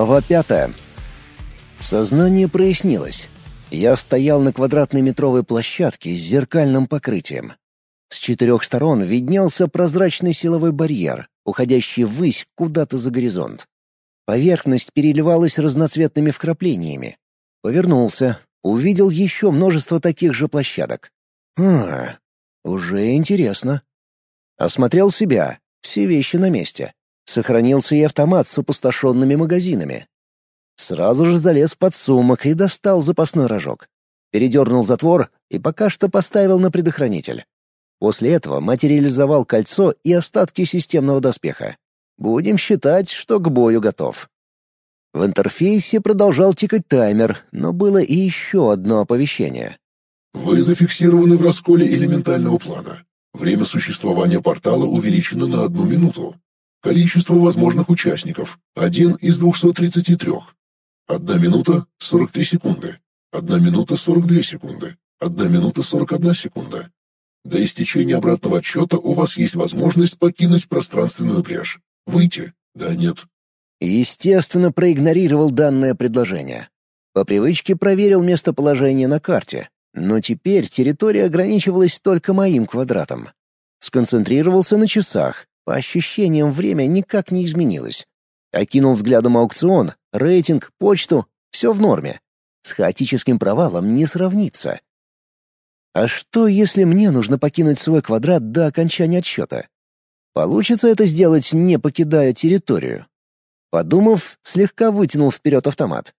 Глава пятая. Сознание прояснилось. Я стоял на квадратной метровой площадке с зеркальным покрытием. С четырех сторон виднелся прозрачный силовой барьер, уходящий ввысь куда-то за горизонт. Поверхность переливалась разноцветными вкраплениями. Повернулся, увидел еще множество таких же площадок. А, уже интересно. Осмотрел себя, все вещи на месте. Сохранился и автомат с опустошенными магазинами. Сразу же залез под сумок и достал запасной рожок. Передернул затвор и пока что поставил на предохранитель. После этого материализовал кольцо и остатки системного доспеха. Будем считать, что к бою готов. В интерфейсе продолжал тикать таймер, но было и еще одно оповещение. Вы зафиксированы в расколе элементального плана. Время существования портала увеличено на одну минуту. Количество возможных участников – один из 233. Одна минута – 43 секунды. Одна минута – 42 секунды. Одна минута – 41 секунда. До истечения обратного отсчета у вас есть возможность покинуть пространственную брешь. Выйти? Да, нет. Естественно, проигнорировал данное предложение. По привычке проверил местоположение на карте, но теперь территория ограничивалась только моим квадратом. Сконцентрировался на часах. По ощущениям, время никак не изменилось. Окинул взглядом аукцион, рейтинг, почту — все в норме. С хаотическим провалом не сравнится. А что, если мне нужно покинуть свой квадрат до окончания отсчета? Получится это сделать, не покидая территорию. Подумав, слегка вытянул вперед автомат.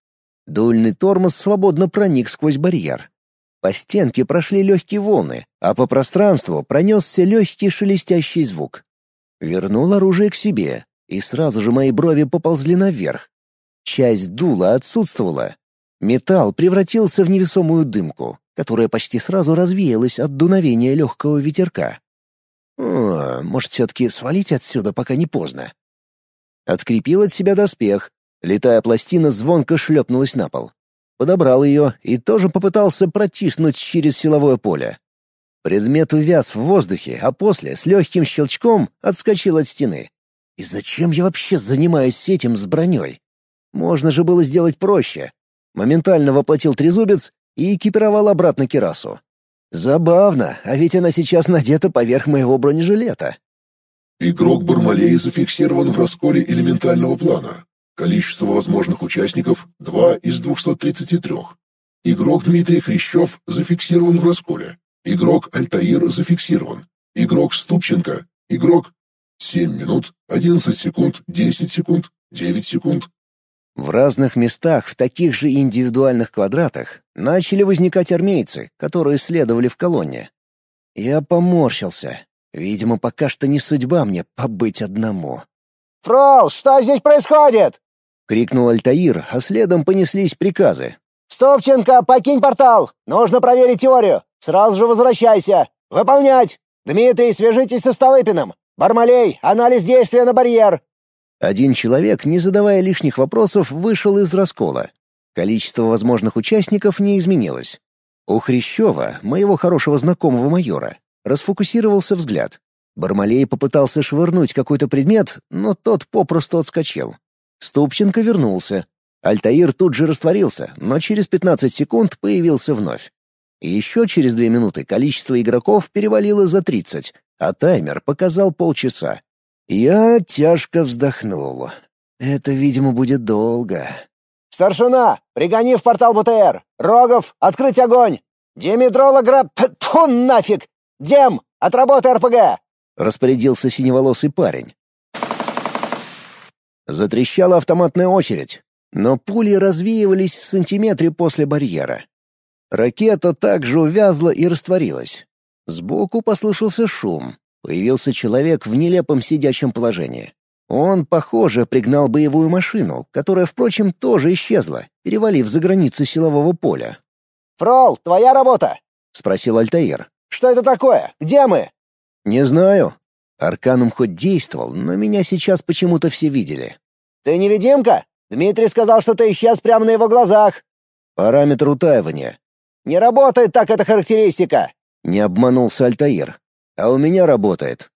Дульный тормоз свободно проник сквозь барьер. По стенке прошли легкие волны, а по пространству пронесся легкий шелестящий звук. Вернул оружие к себе, и сразу же мои брови поползли наверх. Часть дула отсутствовала. Металл превратился в невесомую дымку которая почти сразу развеялась от дуновения легкого ветерка. О, может, все-таки свалить отсюда, пока не поздно. Открепил от себя доспех. Летая пластина звонко шлепнулась на пол. Подобрал ее и тоже попытался протиснуть через силовое поле. Предмет увяз в воздухе, а после с легким щелчком отскочил от стены. И зачем я вообще занимаюсь этим с броней? Можно же было сделать проще. Моментально воплотил трезубец и экипировал обратно кирасу. Забавно, а ведь она сейчас надета поверх моего бронежилета. Игрок Бармалей зафиксирован в расколе элементального плана. Количество возможных участников — 2 из 233. Игрок Дмитрий Хрящев зафиксирован в расколе. Игрок Альтаир зафиксирован. Игрок Ступченко. Игрок 7 минут, 11 секунд, 10 секунд, 9 секунд, в разных местах в таких же индивидуальных квадратах начали возникать армейцы, которые следовали в колонне. Я поморщился. Видимо, пока что не судьба мне побыть одному. «Фрол, что здесь происходит?» — крикнул Альтаир, а следом понеслись приказы. «Стопченко, покинь портал! Нужно проверить теорию! Сразу же возвращайся! Выполнять! Дмитрий, свяжитесь со Столыпиным! Бармалей, анализ действия на барьер! Один человек, не задавая лишних вопросов, вышел из раскола. Количество возможных участников не изменилось. У Хрящева, моего хорошего знакомого майора, расфокусировался взгляд. Бармалей попытался швырнуть какой-то предмет, но тот попросту отскочил. Ступченко вернулся. Альтаир тут же растворился, но через 15 секунд появился вновь. Еще через две минуты количество игроков перевалило за 30, а таймер показал полчаса. Я тяжко вздохнул. Это, видимо, будет долго. «Старшина, пригони в портал БТР! Рогов, открыть огонь! Димитрологра... Тьфу, нафиг! Дем, отработай РПГ!» — распорядился синеволосый парень. Затрещала автоматная очередь, но пули развеивались в сантиметре после барьера. Ракета также увязла и растворилась. Сбоку послышался шум, Появился человек в нелепом сидячем положении. Он, похоже, пригнал боевую машину, которая, впрочем, тоже исчезла, перевалив за границы силового поля. «Фрол, твоя работа?» — спросил Альтаир. «Что это такое? Где мы?» «Не знаю. Арканум хоть действовал, но меня сейчас почему-то все видели». «Ты невидимка? Дмитрий сказал, что ты исчез прямо на его глазах». «Параметр утаивания». «Не работает так эта характеристика!» — не обманулся Альтаир а у меня работает».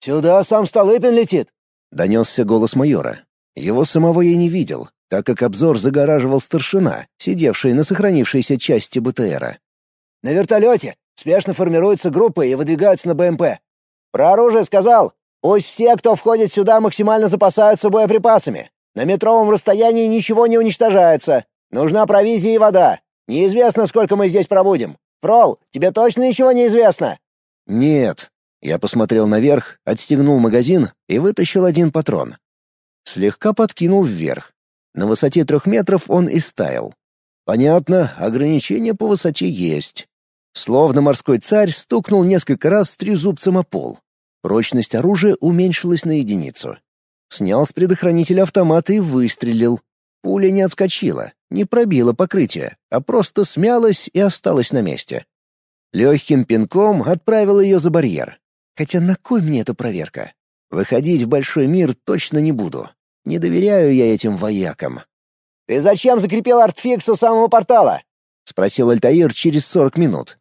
«Сюда сам Столыпин летит», — донесся голос майора. Его самого я не видел, так как обзор загораживал старшина, сидевший на сохранившейся части БТРа. «На вертолете! Спешно формируются группы и выдвигаются на БМП. Про оружие сказал. Пусть все, кто входит сюда, максимально запасаются боеприпасами. На метровом расстоянии ничего не уничтожается. Нужна провизия и вода. Неизвестно, сколько мы здесь пробудем. Фрол, тебе точно ничего не известно?» «Нет». Я посмотрел наверх, отстегнул магазин и вытащил один патрон. Слегка подкинул вверх. На высоте трех метров он и стаял. Понятно, ограничения по высоте есть. Словно морской царь стукнул несколько раз трезубцем о пол. Прочность оружия уменьшилась на единицу. Снял с предохранителя автомат и выстрелил. Пуля не отскочила, не пробила покрытие, а просто смялась и осталась на месте. Легким пинком отправил ее за барьер. Хотя на кой мне эта проверка? Выходить в большой мир точно не буду. Не доверяю я этим воякам. «Ты зачем закрепил артфикс у самого портала?» — спросил Альтаир через сорок минут.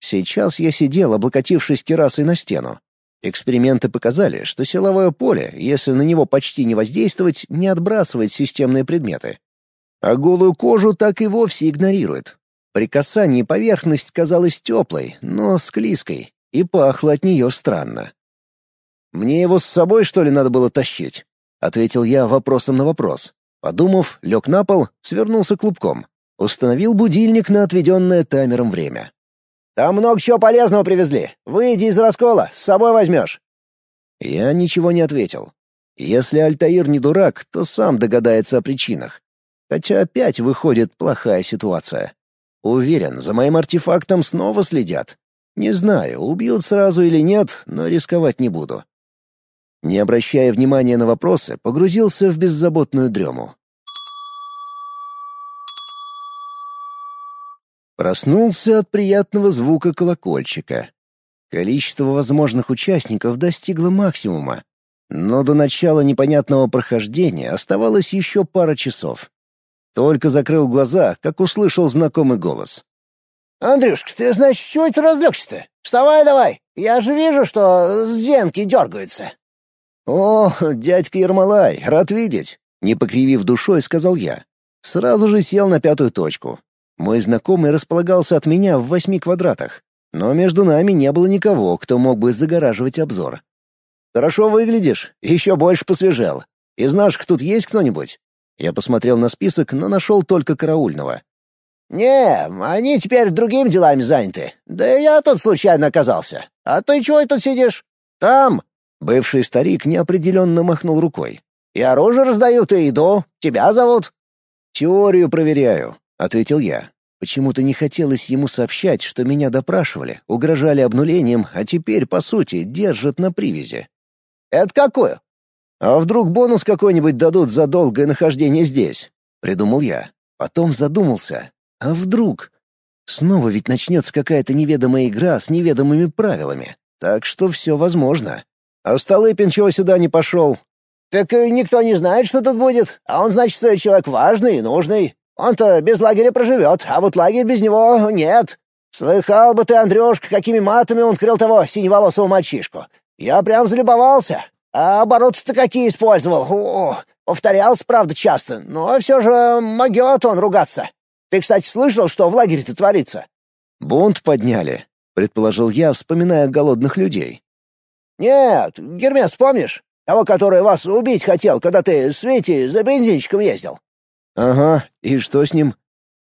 Сейчас я сидел, облокотившись керасой на стену. Эксперименты показали, что силовое поле, если на него почти не воздействовать, не отбрасывает системные предметы. А голую кожу так и вовсе игнорирует. При касании поверхность казалась теплой, но склизкой, и пахло от нее странно. «Мне его с собой, что ли, надо было тащить?» — ответил я вопросом на вопрос. Подумав, лег на пол, свернулся клубком. Установил будильник на отведенное таймером время. Там много чего полезного привезли. Выйди из раскола, с собой возьмешь». Я ничего не ответил. Если Альтаир не дурак, то сам догадается о причинах. Хотя опять выходит плохая ситуация. Уверен, за моим артефактом снова следят. Не знаю, убьют сразу или нет, но рисковать не буду. Не обращая внимания на вопросы, погрузился в беззаботную дрему. Проснулся от приятного звука колокольчика. Количество возможных участников достигло максимума, но до начала непонятного прохождения оставалось еще пара часов. Только закрыл глаза, как услышал знакомый голос. «Андрюшка, ты, значит, чего это разлегся-то? Вставай давай! Я же вижу, что зенки дергаются!» «О, дядька Ермолай, рад видеть!» — не покривив душой, сказал я. Сразу же сел на пятую точку. Мой знакомый располагался от меня в восьми квадратах, но между нами не было никого, кто мог бы загораживать обзор. «Хорошо выглядишь, еще больше посвежел. Из наших тут есть кто-нибудь?» Я посмотрел на список, но нашел только караульного. «Не, они теперь другими делами заняты. Да я тут случайно оказался. А ты чего тут сидишь? Там!» Бывший старик неопределенно махнул рукой. «И оружие раздают, и еду. Тебя зовут?» «Теорию проверяю. — ответил я. Почему-то не хотелось ему сообщать, что меня допрашивали, угрожали обнулением, а теперь, по сути, держат на привязи. «Это какое?» «А вдруг бонус какой-нибудь дадут за долгое нахождение здесь?» — придумал я. Потом задумался. «А вдруг?» Снова ведь начнется какая-то неведомая игра с неведомыми правилами. Так что все возможно. А Столыпин чего сюда не пошел? «Так э, никто не знает, что тут будет. А он, значит, человек важный и нужный. Он-то без лагеря проживет, а вот лагерь без него нет. Слыхал бы ты, Андрюшка, какими матами он крыл того синеволосого мальчишку. Я прям залюбовался. А обороты-то какие использовал. О, повторялся, правда, часто, но все же могет он ругаться. Ты, кстати, слышал, что в лагере-то творится?» «Бунт подняли», — предположил я, вспоминая голодных людей. «Нет, Гермес, помнишь? Того, который вас убить хотел, когда ты с Витей за бензинчиком ездил?» «Ага, и что с ним?»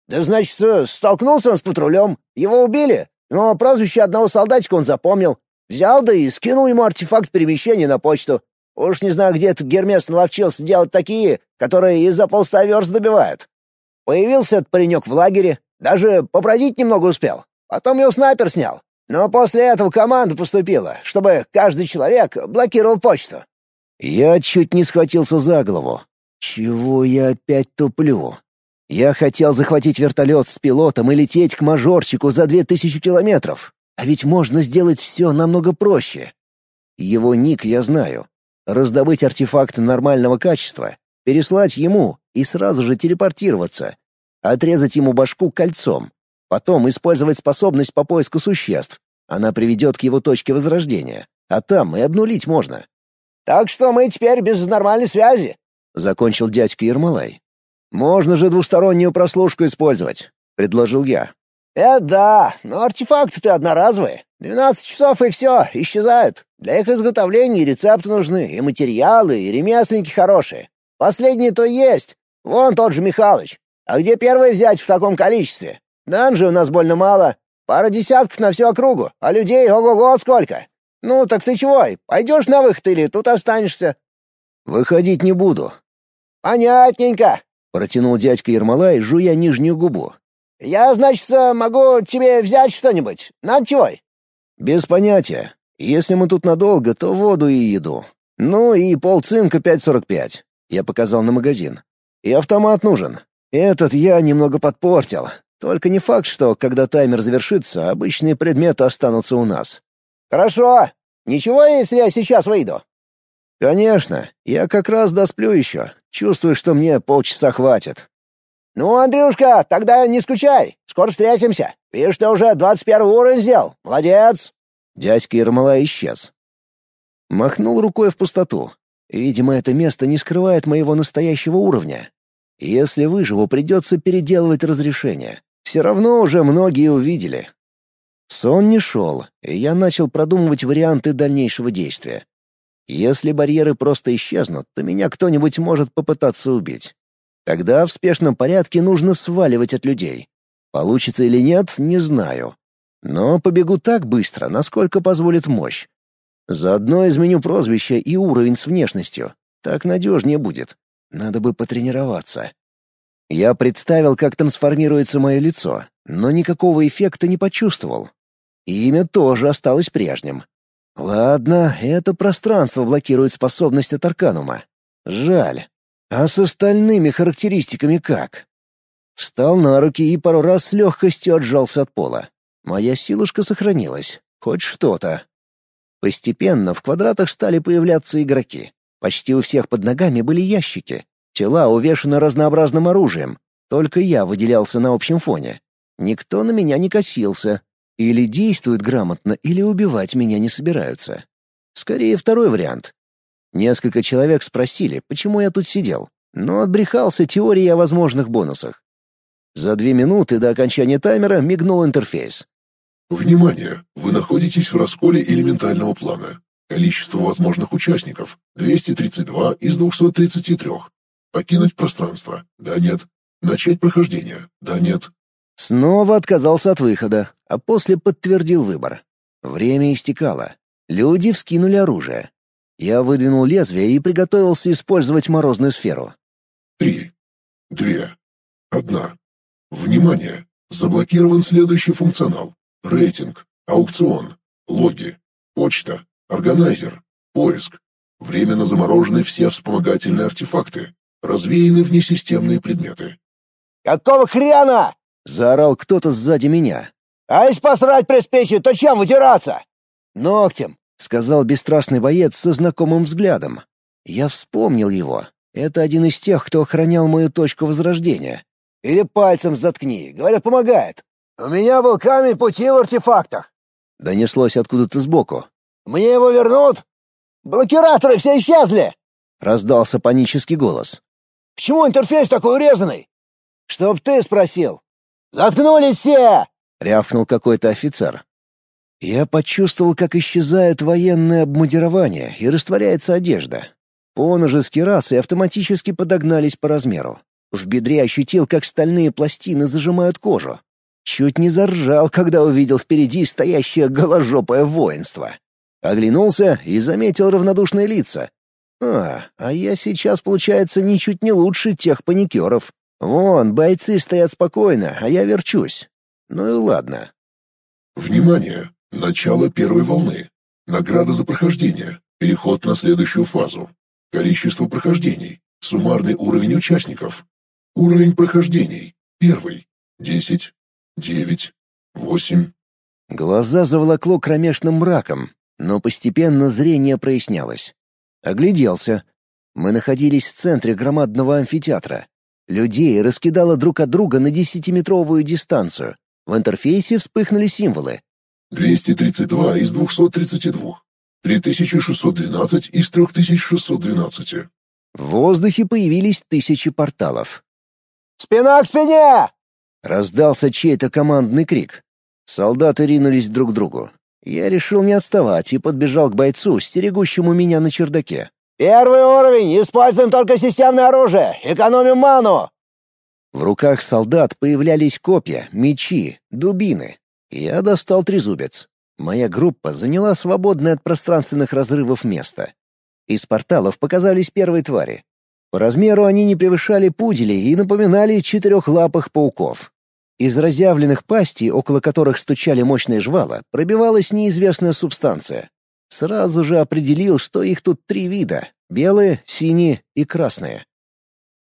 «Да значит, столкнулся он с патрулем. Его убили, но прозвище одного солдатика он запомнил. Взял да и скинул ему артефакт перемещения на почту. Уж не знаю, где этот Гермес наловчился делать такие, которые из-за полста верст добивают. Появился этот паренек в лагере, даже побродить немного успел. Потом его снайпер снял. Но после этого команда поступила, чтобы каждый человек блокировал почту. Я чуть не схватился за голову. Чего я опять туплю? Я хотел захватить вертолет с пилотом и лететь к мажорчику за две тысячи километров. А ведь можно сделать все намного проще. Его ник я знаю. Раздобыть артефакт нормального качества, переслать ему и сразу же телепортироваться. Отрезать ему башку кольцом. Потом использовать способность по поиску существ. Она приведет к его точке возрождения. А там и обнулить можно. «Так что мы теперь без нормальной связи», — закончил дядька Ермолай. «Можно же двустороннюю прослушку использовать», — предложил я. «Это да, но артефакты-то одноразовые. Двенадцать часов и все, исчезают. Для их изготовления и рецепты нужны, и материалы, и ремесленники хорошие. Последние-то есть. Вон тот же Михалыч. А где первый взять в таком количестве? Данжи у нас больно мало. Пара десятков на всю округу, а людей ого-го сколько. Ну, так ты чего, пойдешь на выход или тут останешься?» «Выходить не буду». «Понятненько», — протянул дядька Ермолай, жуя нижнюю губу. «Я, значит, могу тебе взять что-нибудь. Надо чего?» «Без понятия. Если мы тут надолго, то воду и еду. Ну и полцинка 5.45. Я показал на магазин. И автомат нужен. Этот я немного подпортил. Только не факт, что, когда таймер завершится, обычные предметы останутся у нас. «Хорошо. Ничего, если я сейчас выйду?» «Конечно. Я как раз досплю еще. Чувствую, что мне полчаса хватит». «Ну, Андрюшка, тогда не скучай. Скоро встретимся. Видишь, ты уже двадцать первый уровень сделал. Молодец!» Дядька Ермола исчез. Махнул рукой в пустоту. Видимо, это место не скрывает моего настоящего уровня. Если выживу, придется переделывать разрешение. Все равно уже многие увидели. Сон не шел, и я начал продумывать варианты дальнейшего действия. Если барьеры просто исчезнут, то меня кто-нибудь может попытаться убить. Тогда в спешном порядке нужно сваливать от людей. Получится или нет, не знаю. Но побегу так быстро, насколько позволит мощь. Заодно изменю прозвище и уровень с внешностью. Так надежнее будет. Надо бы потренироваться. Я представил, как трансформируется мое лицо, но никакого эффекта не почувствовал. Имя тоже осталось прежним. Ладно, это пространство блокирует способность от Арканума. Жаль. А с остальными характеристиками как? Встал на руки и пару раз с легкостью отжался от пола. Моя силушка сохранилась. Хоть что-то. Постепенно в квадратах стали появляться игроки. Почти у всех под ногами были ящики. Тела увешаны разнообразным оружием. Только я выделялся на общем фоне. Никто на меня не косился. Или действуют грамотно, или убивать меня не собираются. Скорее, второй вариант. Несколько человек спросили, почему я тут сидел, но отбрехался теорией о возможных бонусах. За две минуты до окончания таймера мигнул интерфейс. Внимание! Вы находитесь в расколе элементального плана. Количество возможных участников — 232 из 233. Покинуть пространство? Да, нет. Начать прохождение? Да, нет. Снова отказался от выхода, а после подтвердил выбор. Время истекало. Люди вскинули оружие. Я выдвинул лезвие и приготовился использовать морозную сферу. Три. Две. Одна. Внимание! Заблокирован следующий функционал. Рейтинг. Аукцион. Логи. Почта. Органайзер. Поиск. Временно заморожены все вспомогательные артефакты. Развеяны внесистемные предметы. «Какого хрена?» — заорал кто-то сзади меня. «А если посрать приспичит, то чем вытираться?» «Ногтем», — сказал бесстрастный боец со знакомым взглядом. Я вспомнил его. Это один из тех, кто охранял мою точку возрождения. «Или пальцем заткни, говорят, помогает. У меня был камень пути в артефактах». Донеслось откуда-то сбоку. «Мне его вернут? Блокираторы все исчезли!» Раздался панический голос. «Почему интерфейс такой урезанный?» «Чтоб ты спросил». «Заткнулись все!» — рявкнул какой-то офицер. Я почувствовал, как исчезает военное обмундирование и растворяется одежда. Поножи с автоматически подогнались по размеру. В бедре ощутил, как стальные пластины зажимают кожу. Чуть не заржал, когда увидел впереди стоящее голожопое воинство. Оглянулся и заметил равнодушные лица. А, а я сейчас, получается, ничуть не лучше тех паникеров. Вон, бойцы стоят спокойно, а я верчусь. Ну и ладно. Внимание! Начало первой волны. Награда за прохождение. Переход на следующую фазу. Количество прохождений. Суммарный уровень участников. Уровень прохождений. Первый. Десять. Девять. Восемь. Глаза заволокло кромешным мраком, но постепенно зрение прояснялось. Огляделся. Мы находились в центре громадного амфитеатра. Людей раскидало друг от друга на десятиметровую дистанцию. В интерфейсе вспыхнули символы. 232 из 232. 3612 из 3612. В воздухе появились тысячи порталов. «Спина к спине!» — раздался чей-то командный крик. Солдаты ринулись друг к другу. Я решил не отставать и подбежал к бойцу, стерегущему меня на чердаке. «Первый уровень! Используем только системное оружие! Экономим ману!» В руках солдат появлялись копья, мечи, дубины. Я достал трезубец. Моя группа заняла свободное от пространственных разрывов место. Из порталов показались первые твари. По размеру они не превышали пуделей и напоминали четырехлапых пауков. Из разъявленных пастей, около которых стучали мощные жвала, пробивалась неизвестная субстанция. Сразу же определил, что их тут три вида — белые, синие и красные.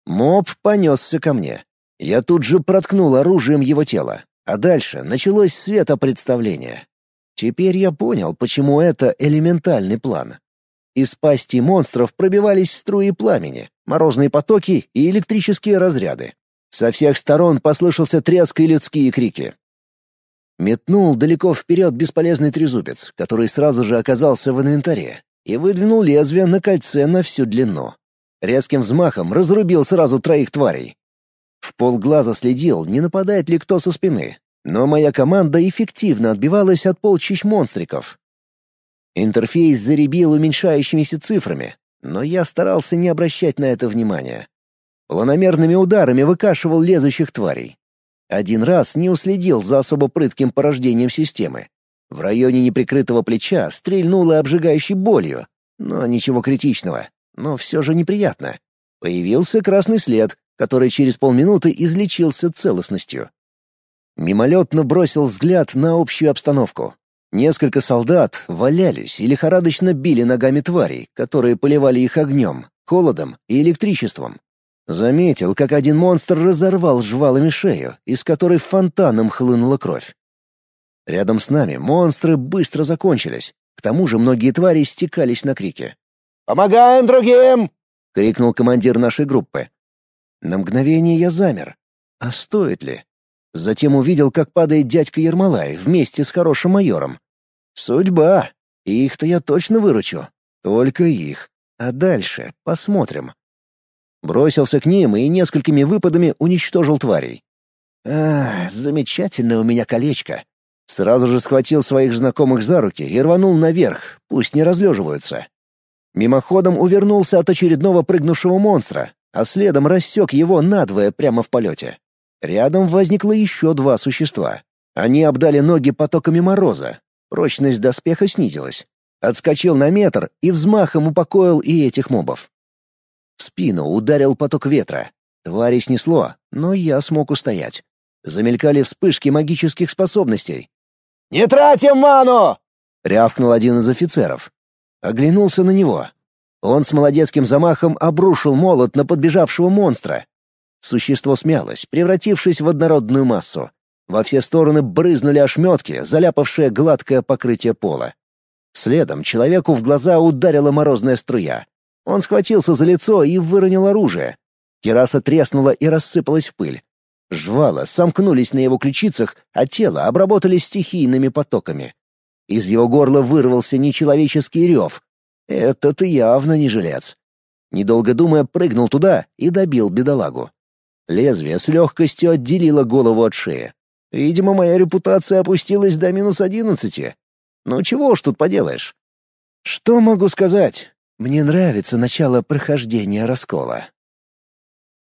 Моб понесся ко мне. Я тут же проткнул оружием его тело, а дальше началось светопредставление. Теперь я понял, почему это элементальный план. Из пасти монстров пробивались струи пламени, морозные потоки и электрические разряды. Со всех сторон послышался треск и людские крики. Метнул далеко вперед бесполезный трезубец, который сразу же оказался в инвентаре, и выдвинул лезвие на кольце на всю длину. Резким взмахом разрубил сразу троих тварей. В полглаза следил, не нападает ли кто со спины, но моя команда эффективно отбивалась от полчищ монстриков. Интерфейс заребил уменьшающимися цифрами, но я старался не обращать на это внимания. Планомерными ударами выкашивал лезущих тварей. Один раз не уследил за особо прытким порождением системы. В районе неприкрытого плеча стрельнуло обжигающей болью, но ничего критичного, но все же неприятно. Появился красный след, который через полминуты излечился целостностью. Мимолетно бросил взгляд на общую обстановку. Несколько солдат валялись и лихорадочно били ногами тварей, которые поливали их огнем, холодом и электричеством. Заметил, как один монстр разорвал жвалами шею, из которой фонтаном хлынула кровь. Рядом с нами монстры быстро закончились. К тому же многие твари стекались на крики. «Помогаем другим!» — крикнул командир нашей группы. На мгновение я замер. А стоит ли? Затем увидел, как падает дядька Ермолай вместе с хорошим майором. Судьба. Их-то я точно выручу. Только их. А дальше посмотрим. Бросился к ним и несколькими выпадами уничтожил тварей. А, замечательное у меня колечко. Сразу же схватил своих знакомых за руки и рванул наверх, пусть не разлеживаются. Мимоходом увернулся от очередного прыгнувшего монстра, а следом рассек его надвое прямо в полете. Рядом возникло еще два существа. Они обдали ноги потоками мороза. Прочность доспеха снизилась. Отскочил на метр и взмахом упокоил и этих мобов. Спину ударил поток ветра. Твари снесло, но я смог устоять. Замелькали вспышки магических способностей. «Не тратим ману!» — рявкнул один из офицеров. Оглянулся на него. Он с молодецким замахом обрушил молот на подбежавшего монстра. Существо смялось, превратившись в однородную массу. Во все стороны брызнули ошметки, заляпавшие гладкое покрытие пола. Следом человеку в глаза ударила морозная струя. Он схватился за лицо и выронил оружие. Кераса треснула и рассыпалась в пыль. Жвала сомкнулись на его ключицах, а тело обработали стихийными потоками. Из его горла вырвался нечеловеческий рев. Этот явно не жилец. Недолго думая, прыгнул туда и добил бедолагу. Лезвие с легкостью отделило голову от шеи. Видимо, моя репутация опустилась до минус одиннадцати. Ну чего уж тут поделаешь. Что могу сказать? Мне нравится начало прохождения раскола.